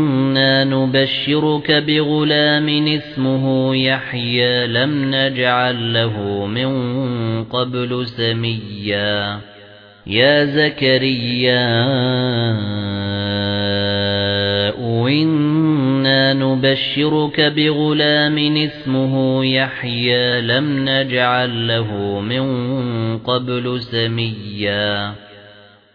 إِنَّا نُبَشِّرُكَ بِغُلَامٍ اسْمُهُ يَحْيَى لَمْ نَجْعَل لَّهُ مِن قَبْلُ سَمِيًّا يَا زَكَرِيَّا إِنَّا نُبَشِّرُكَ بِغُلَامٍ اسْمُهُ يَحْيَى لَمْ نَجْعَل لَّهُ مِن قَبْلُ سَمِيًّا